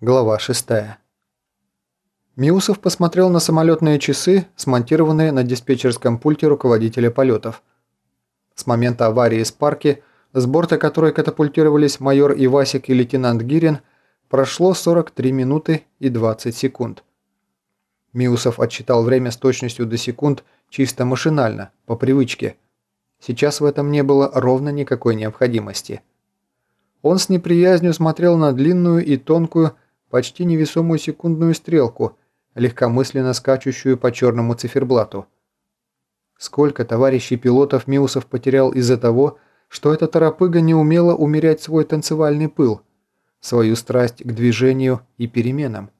Глава 6. Миусов посмотрел на самолетные часы, смонтированные на диспетчерском пульте руководителя полетов. С момента аварии с парки, с борта которой катапультировались майор Ивасик и лейтенант Гирин, прошло 43 минуты и 20 секунд. Миусов отсчитал время с точностью до секунд чисто машинально, по привычке. Сейчас в этом не было ровно никакой необходимости. Он с неприязнью смотрел на длинную и тонкую, почти невесомую секундную стрелку, легкомысленно скачущую по черному циферблату. Сколько товарищей пилотов Миусов потерял из-за того, что эта торопыга не умела умерять свой танцевальный пыл, свою страсть к движению и переменам.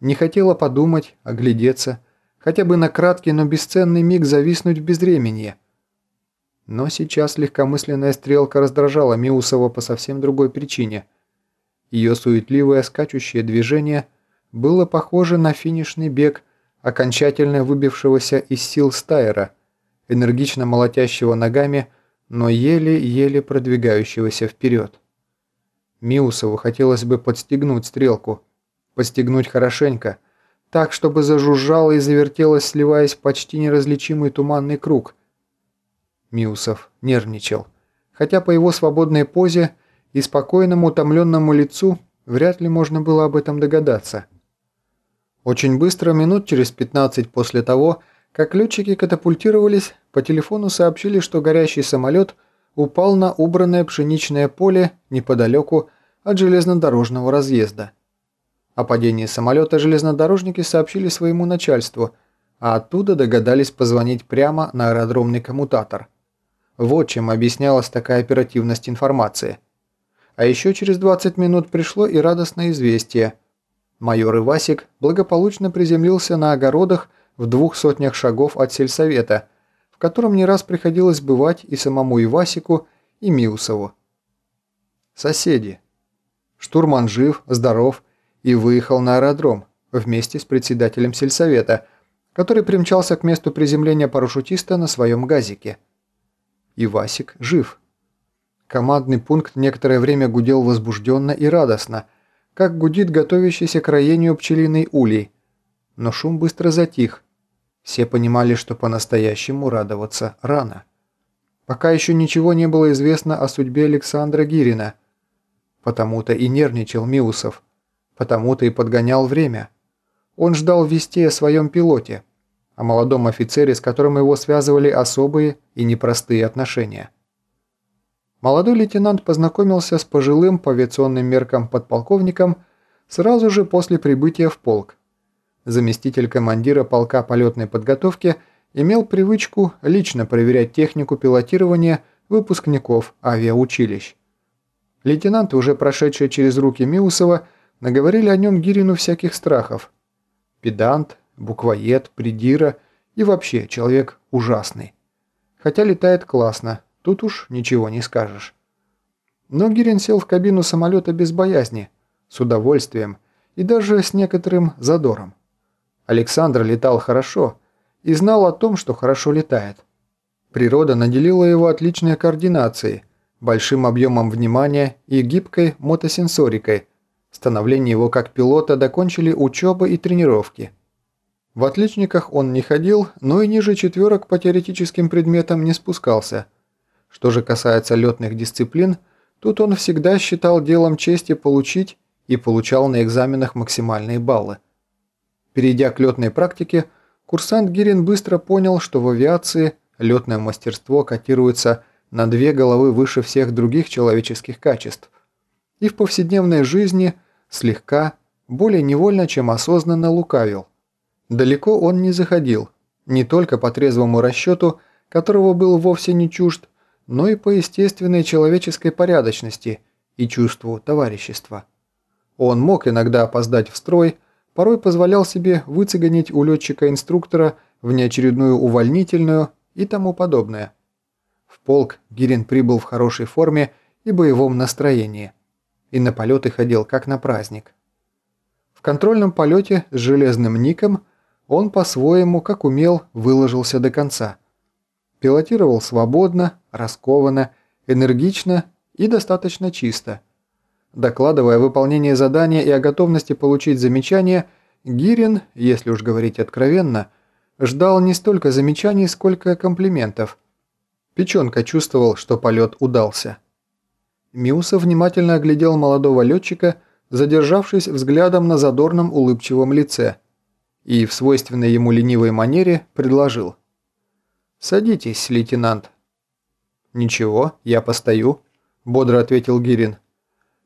Не хотела подумать, оглядеться, хотя бы на краткий, но бесценный миг зависнуть в безвременье. Но сейчас легкомысленная стрелка раздражала Миусова по совсем другой причине – ее суетливое скачущее движение было похоже на финишный бег окончательно выбившегося из сил стайера, энергично молотящего ногами, но еле-еле продвигающегося вперед. Миусову хотелось бы подстегнуть стрелку, подстегнуть хорошенько, так, чтобы зажужжало и завертелось, сливаясь в почти неразличимый туманный круг. Миусов нервничал, хотя по его свободной позе – и спокойному утомленному лицу вряд ли можно было об этом догадаться. Очень быстро, минут через 15 после того, как летчики катапультировались, по телефону сообщили, что горящий самолет упал на убранное пшеничное поле неподалеку от железнодорожного разъезда. О падении самолета железнодорожники сообщили своему начальству, а оттуда догадались позвонить прямо на аэродромный коммутатор. Вот чем объяснялась такая оперативность информации – а еще через 20 минут пришло и радостное известие. Майор Ивасик благополучно приземлился на огородах в двух сотнях шагов от сельсовета, в котором не раз приходилось бывать и самому Ивасику, и Миусову. Соседи. Штурман жив, здоров и выехал на аэродром вместе с председателем сельсовета, который примчался к месту приземления парашютиста на своем газике. Ивасик жив. Командный пункт некоторое время гудел возбужденно и радостно, как гудит готовящийся к роению пчелиный улей. Но шум быстро затих. Все понимали, что по-настоящему радоваться рано. Пока еще ничего не было известно о судьбе Александра Гирина. Потому-то и нервничал Миусов. Потому-то и подгонял время. Он ждал вести о своем пилоте, о молодом офицере, с которым его связывали особые и непростые отношения. Молодой лейтенант познакомился с пожилым по авиационным меркам подполковником сразу же после прибытия в полк. Заместитель командира полка полетной подготовки имел привычку лично проверять технику пилотирования выпускников авиаучилищ. Лейтенанты, уже прошедшие через руки Миусова, наговорили о нем Гирину всяких страхов. Педант, буквоед, придира и вообще человек ужасный. Хотя летает классно, Тут уж ничего не скажешь. Но Гирин сел в кабину самолета без боязни, с удовольствием и даже с некоторым задором. Александр летал хорошо и знал о том, что хорошо летает. Природа наделила его отличной координацией, большим объемом внимания и гибкой мотосенсорикой. Становление его как пилота докончили учеба и тренировки. В отличниках он не ходил, но и ниже четверок по теоретическим предметам не спускался – что же касается летных дисциплин, тут он всегда считал делом чести получить и получал на экзаменах максимальные баллы. Перейдя к летной практике, курсант Гирин быстро понял, что в авиации летное мастерство котируется на две головы выше всех других человеческих качеств. И в повседневной жизни слегка, более невольно, чем осознанно лукавил. Далеко он не заходил, не только по трезвому расчету, которого был вовсе не чужд, но и по естественной человеческой порядочности и чувству товарищества. Он мог иногда опоздать в строй, порой позволял себе выцегонить у летчика-инструктора внеочередную увольнительную и тому подобное. В полк Гирин прибыл в хорошей форме и боевом настроении, и на полеты ходил как на праздник. В контрольном полете с железным ником он по-своему, как умел, выложился до конца – Пилотировал свободно, раскованно, энергично и достаточно чисто. Докладывая о выполнении задания и о готовности получить замечание, Гирин, если уж говорить откровенно, ждал не столько замечаний, сколько комплиментов. Печенка чувствовал, что полет удался. Миусов внимательно оглядел молодого летчика, задержавшись взглядом на задорном улыбчивом лице, и в свойственной ему ленивой манере предложил. «Садитесь, лейтенант». «Ничего, я постою», – бодро ответил Гирин.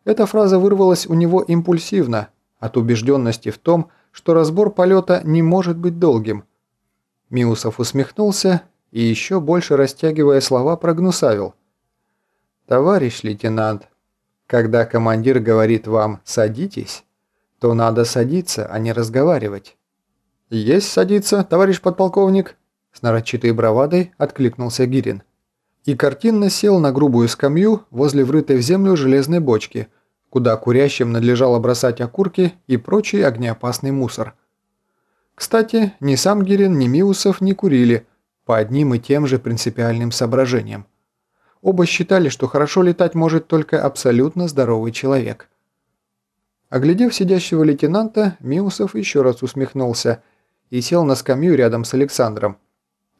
Эта фраза вырвалась у него импульсивно, от убежденности в том, что разбор полета не может быть долгим. Миусов усмехнулся и еще больше растягивая слова прогнусавил. «Товарищ лейтенант, когда командир говорит вам «садитесь», то надо садиться, а не разговаривать». «Есть садиться, товарищ подполковник», – с нарочитой бравадой откликнулся Гирин. И картинно сел на грубую скамью возле врытой в землю железной бочки – куда курящим надлежало бросать окурки и прочий огнеопасный мусор. Кстати, ни сам Гирин, ни Миусов не курили, по одним и тем же принципиальным соображениям. Оба считали, что хорошо летать может только абсолютно здоровый человек. Оглядев сидящего лейтенанта, Миусов еще раз усмехнулся и сел на скамью рядом с Александром,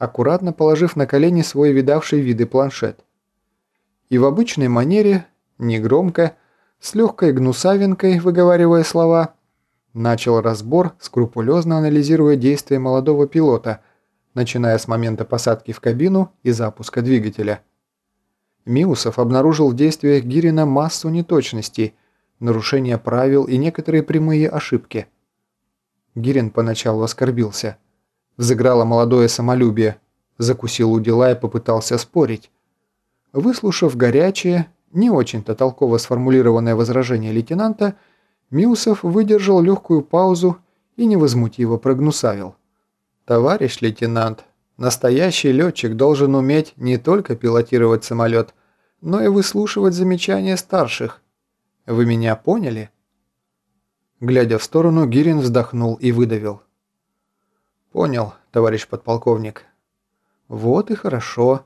аккуратно положив на колени свой видавший виды планшет. И в обычной манере, негромко, с легкой гнусавинкой, выговаривая слова, начал разбор, скрупулезно анализируя действия молодого пилота, начиная с момента посадки в кабину и запуска двигателя. Миусов обнаружил в действиях Гирина массу неточностей, нарушения правил и некоторые прямые ошибки. Гирин поначалу оскорбился. Взыграло молодое самолюбие, закусил у дела и попытался спорить. Выслушав горячее, не очень-то толково сформулированное возражение лейтенанта, Миусов выдержал легкую паузу и невозмутиво прогнусавил. «Товарищ лейтенант, настоящий летчик должен уметь не только пилотировать самолет, но и выслушивать замечания старших. Вы меня поняли?» Глядя в сторону, Гирин вздохнул и выдавил. «Понял, товарищ подполковник». «Вот и хорошо»,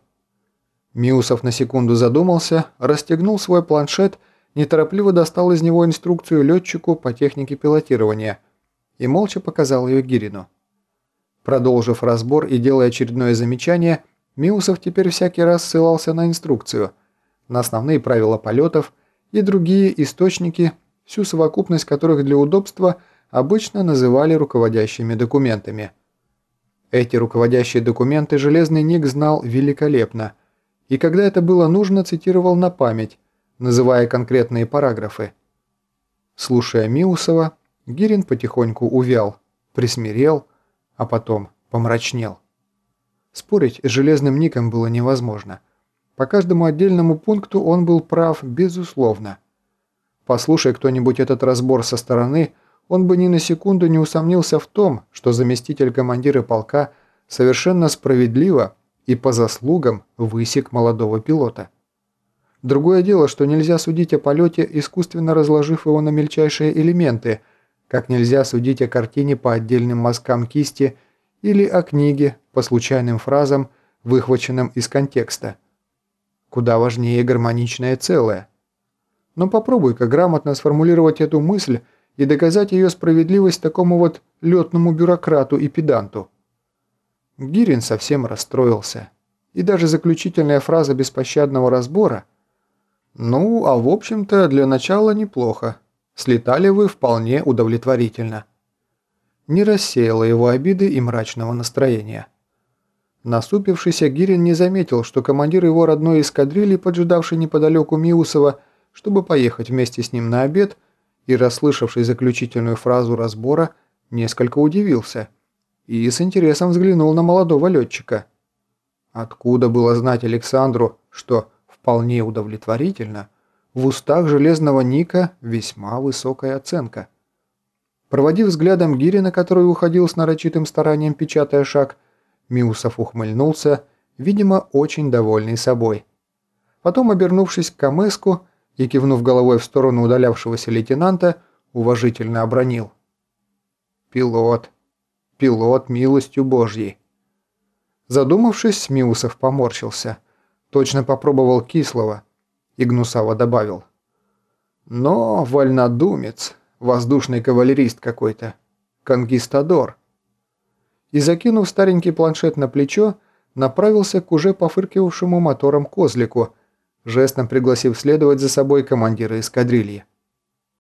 Миусов на секунду задумался, расстегнул свой планшет, неторопливо достал из него инструкцию летчику по технике пилотирования и молча показал ее Гирину. Продолжив разбор и делая очередное замечание, Миусов теперь всякий раз ссылался на инструкцию, на основные правила полетов и другие источники, всю совокупность которых для удобства обычно называли руководящими документами. Эти руководящие документы Железный Ник знал великолепно – и когда это было нужно, цитировал на память, называя конкретные параграфы. Слушая Миусова, Гирин потихоньку увял, присмирел, а потом помрачнел. Спорить с Железным Ником было невозможно. По каждому отдельному пункту он был прав, безусловно. Послушай кто-нибудь этот разбор со стороны, он бы ни на секунду не усомнился в том, что заместитель командира полка совершенно справедливо и по заслугам высек молодого пилота. Другое дело, что нельзя судить о полете, искусственно разложив его на мельчайшие элементы, как нельзя судить о картине по отдельным мазкам кисти или о книге по случайным фразам, выхваченным из контекста. Куда важнее гармоничное целое. Но попробуй-ка грамотно сформулировать эту мысль и доказать ее справедливость такому вот летному бюрократу и педанту. Гирин совсем расстроился. И даже заключительная фраза беспощадного разбора «Ну, а в общем-то, для начала неплохо. Слетали вы вполне удовлетворительно». Не рассеяла его обиды и мрачного настроения. Насупившийся Гирин не заметил, что командир его родной эскадрильи, поджидавший неподалеку Миусова, чтобы поехать вместе с ним на обед, и расслышавший заключительную фразу разбора, несколько удивился – и с интересом взглянул на молодого летчика. Откуда было знать Александру, что вполне удовлетворительно, в устах железного Ника весьма высокая оценка. Проводив взглядом Гирина, который уходил с нарочитым старанием, печатая шаг, Миусов ухмыльнулся, видимо, очень довольный собой. Потом, обернувшись к Камеску и кивнув головой в сторону удалявшегося лейтенанта, уважительно обронил. «Пилот, пилот милостью Божьей. Задумавшись, Миусов поморщился. Точно попробовал кислого. И Гнусава добавил. Но вольнодумец, воздушный кавалерист какой-то, конкистадор. И закинув старенький планшет на плечо, направился к уже пофыркивавшему мотором козлику, жестом пригласив следовать за собой командира эскадрильи.